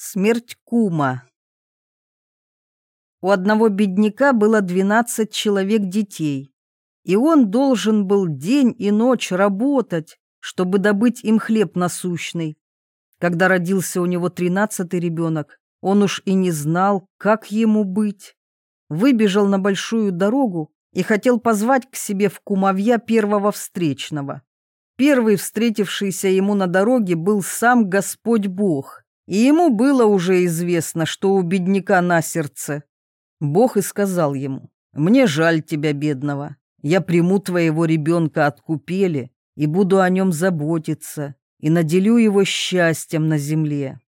Смерть кума. У одного бедняка было 12 человек детей, и он должен был день и ночь работать, чтобы добыть им хлеб насущный. Когда родился у него тринадцатый ребенок, он уж и не знал, как ему быть. Выбежал на большую дорогу и хотел позвать к себе в кумовья первого встречного. Первый встретившийся ему на дороге был сам Господь Бог, и ему было уже известно, что у бедняка на сердце. Бог и сказал ему, «Мне жаль тебя, бедного. Я приму твоего ребенка от купели и буду о нем заботиться, и наделю его счастьем на земле».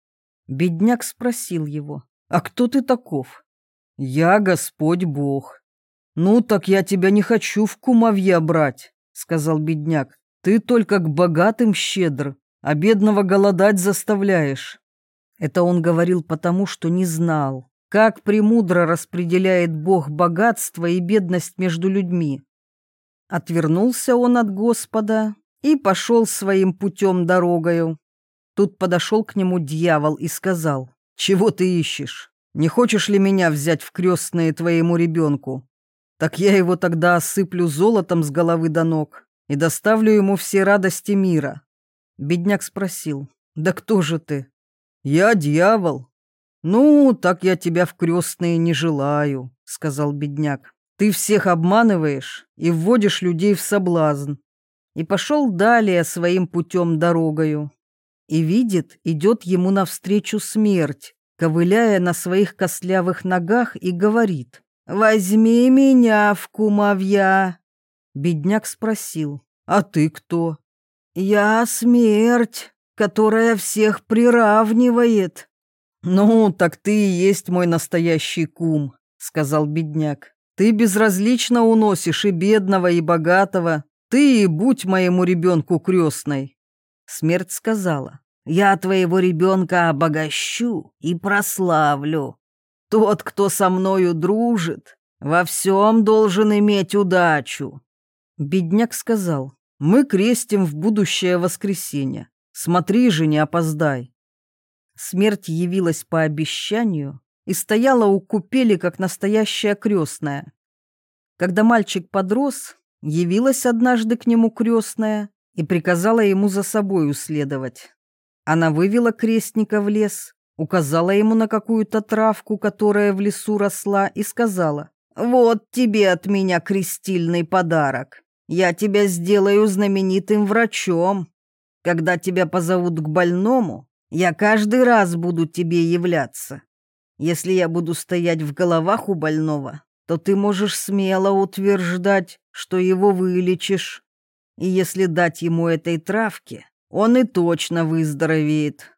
Бедняк спросил его, «А кто ты таков?» «Я Господь Бог». «Ну, так я тебя не хочу в кумовья брать», — сказал бедняк. «Ты только к богатым щедр, а бедного голодать заставляешь». Это он говорил потому, что не знал, как премудро распределяет Бог богатство и бедность между людьми. Отвернулся он от Господа и пошел своим путем дорогою. Тут подошел к нему дьявол и сказал, «Чего ты ищешь? Не хочешь ли меня взять в крестные твоему ребенку? Так я его тогда осыплю золотом с головы до ног и доставлю ему все радости мира». Бедняк спросил, «Да кто же ты?» «Я дьявол». «Ну, так я тебя в крестные не желаю», — сказал бедняк. «Ты всех обманываешь и вводишь людей в соблазн». И пошел далее своим путем дорогою. И видит, идет ему навстречу смерть, ковыляя на своих костлявых ногах и говорит «Возьми меня в кумовья». Бедняк спросил «А ты кто?» «Я смерть» которая всех приравнивает. «Ну, так ты и есть мой настоящий кум», — сказал бедняк. «Ты безразлично уносишь и бедного, и богатого. Ты и будь моему ребенку крестной». Смерть сказала, «Я твоего ребенка обогащу и прославлю. Тот, кто со мною дружит, во всем должен иметь удачу». Бедняк сказал, «Мы крестим в будущее воскресенье. Смотри же, не опоздай. Смерть явилась по обещанию и стояла у купели, как настоящая крестная. Когда мальчик подрос, явилась однажды к нему крестная и приказала ему за собой уследовать. Она вывела крестника в лес, указала ему на какую-то травку, которая в лесу росла, и сказала, «Вот тебе от меня крестильный подарок. Я тебя сделаю знаменитым врачом. Когда тебя позовут к больному, я каждый раз буду тебе являться. Если я буду стоять в головах у больного, то ты можешь смело утверждать, что его вылечишь. И если дать ему этой травки, он и точно выздоровеет.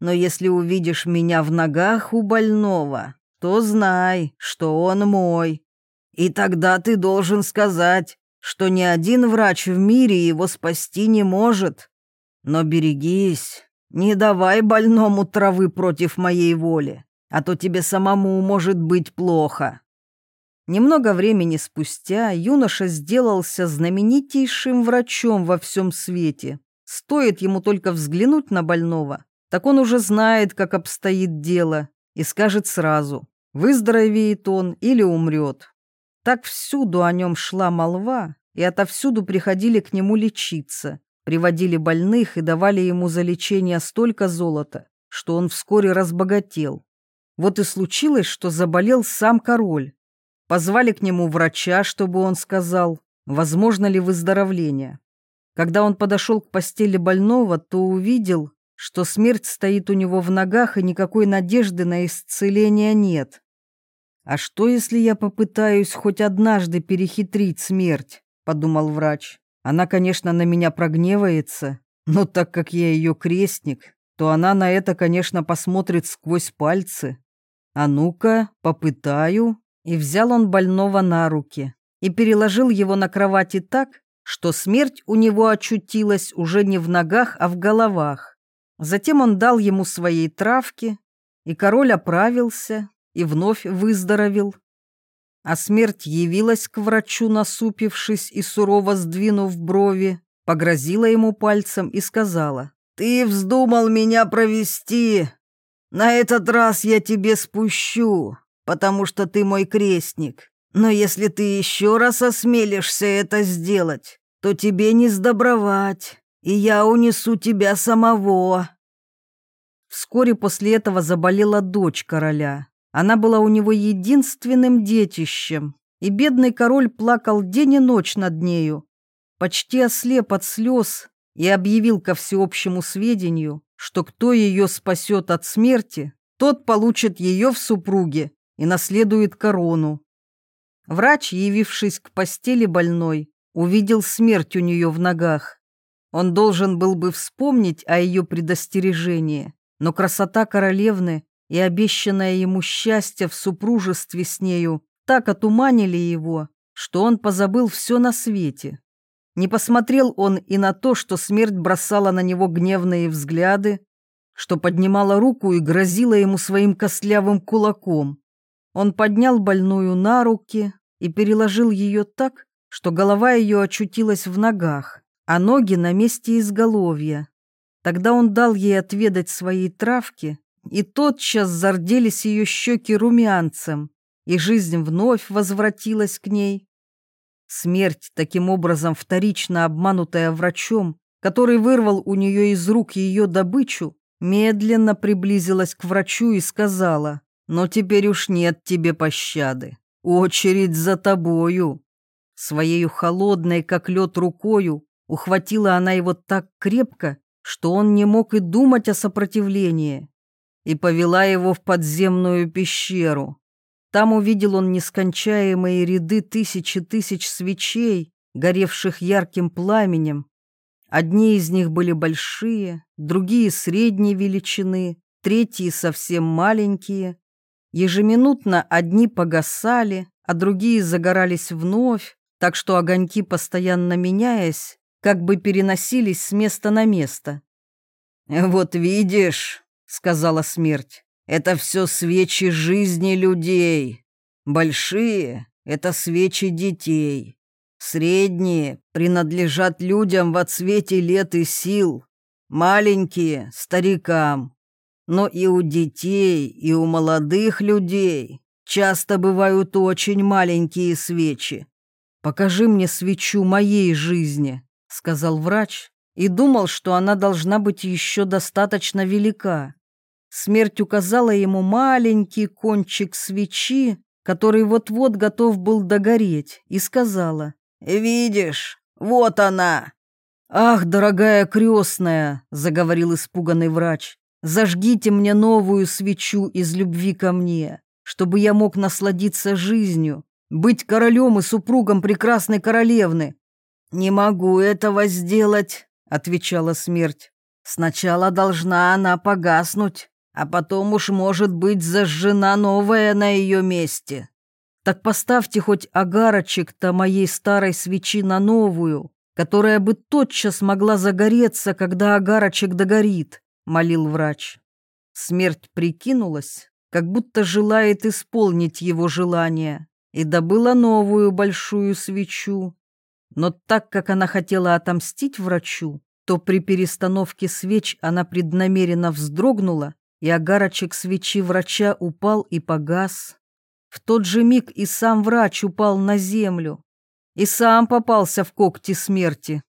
Но если увидишь меня в ногах у больного, то знай, что он мой. И тогда ты должен сказать, что ни один врач в мире его спасти не может, но берегись, не давай больному травы против моей воли, а то тебе самому может быть плохо». Немного времени спустя юноша сделался знаменитейшим врачом во всем свете. Стоит ему только взглянуть на больного, так он уже знает, как обстоит дело, и скажет сразу, выздоровеет он или умрет. Так всюду о нем шла молва, и отовсюду приходили к нему лечиться, Приводили больных и давали ему за лечение столько золота, что он вскоре разбогател. Вот и случилось, что заболел сам король. Позвали к нему врача, чтобы он сказал, возможно ли выздоровление. Когда он подошел к постели больного, то увидел, что смерть стоит у него в ногах и никакой надежды на исцеление нет. «А что, если я попытаюсь хоть однажды перехитрить смерть?» – подумал врач. Она, конечно, на меня прогневается, но так как я ее крестник, то она на это, конечно, посмотрит сквозь пальцы. А ну-ка, попытаю. И взял он больного на руки и переложил его на кровати так, что смерть у него очутилась уже не в ногах, а в головах. Затем он дал ему своей травки, и король оправился и вновь выздоровел а смерть явилась к врачу, насупившись и сурово сдвинув брови, погрозила ему пальцем и сказала, «Ты вздумал меня провести!» На этот раз я тебе спущу, потому что ты мой крестник. Но если ты еще раз осмелишься это сделать, то тебе не сдобровать, и я унесу тебя самого». Вскоре после этого заболела дочь короля. Она была у него единственным детищем, и бедный король плакал день и ночь над нею. Почти ослеп от слез и объявил ко всеобщему сведению, что кто ее спасет от смерти, тот получит ее в супруге и наследует корону. Врач, явившись к постели больной, увидел смерть у нее в ногах. Он должен был бы вспомнить о ее предостережении, но красота королевны и обещанное ему счастье в супружестве с нею так отуманили его, что он позабыл все на свете. Не посмотрел он и на то, что смерть бросала на него гневные взгляды, что поднимала руку и грозила ему своим костлявым кулаком. Он поднял больную на руки и переложил ее так, что голова ее очутилась в ногах, а ноги на месте изголовья. Тогда он дал ей отведать своей травки, и тотчас зарделись ее щеки румянцем, и жизнь вновь возвратилась к ней. Смерть, таким образом вторично обманутая врачом, который вырвал у нее из рук ее добычу, медленно приблизилась к врачу и сказала, «Но теперь уж нет тебе пощады. Очередь за тобою». Своею холодной, как лед, рукою ухватила она его так крепко, что он не мог и думать о сопротивлении, и повела его в подземную пещеру. Там увидел он нескончаемые ряды тысячи тысяч свечей, горевших ярким пламенем. Одни из них были большие, другие средней величины, третьи совсем маленькие. Ежеминутно одни погасали, а другие загорались вновь, так что огоньки, постоянно меняясь, как бы переносились с места на место. «Вот видишь», — сказала смерть, это все свечи жизни людей. Большие — это свечи детей. Средние принадлежат людям во цвете лет и сил. Маленькие — старикам. Но и у детей, и у молодых людей часто бывают очень маленькие свечи. «Покажи мне свечу моей жизни», — сказал врач, и думал, что она должна быть еще достаточно велика. Смерть указала ему маленький кончик свечи, который вот-вот готов был догореть, и сказала, «Видишь, вот она!» «Ах, дорогая крестная!» — заговорил испуганный врач. «Зажгите мне новую свечу из любви ко мне, чтобы я мог насладиться жизнью, быть королем и супругом прекрасной королевны». «Не могу этого сделать», — отвечала смерть. «Сначала должна она погаснуть» а потом уж, может быть, зажжена новая на ее месте. Так поставьте хоть огарочек-то моей старой свечи на новую, которая бы тотчас могла загореться, когда огарочек догорит», — молил врач. Смерть прикинулась, как будто желает исполнить его желание, и добыла новую большую свечу. Но так как она хотела отомстить врачу, то при перестановке свеч она преднамеренно вздрогнула и огарочек свечи врача упал и погас. В тот же миг и сам врач упал на землю, и сам попался в когти смерти.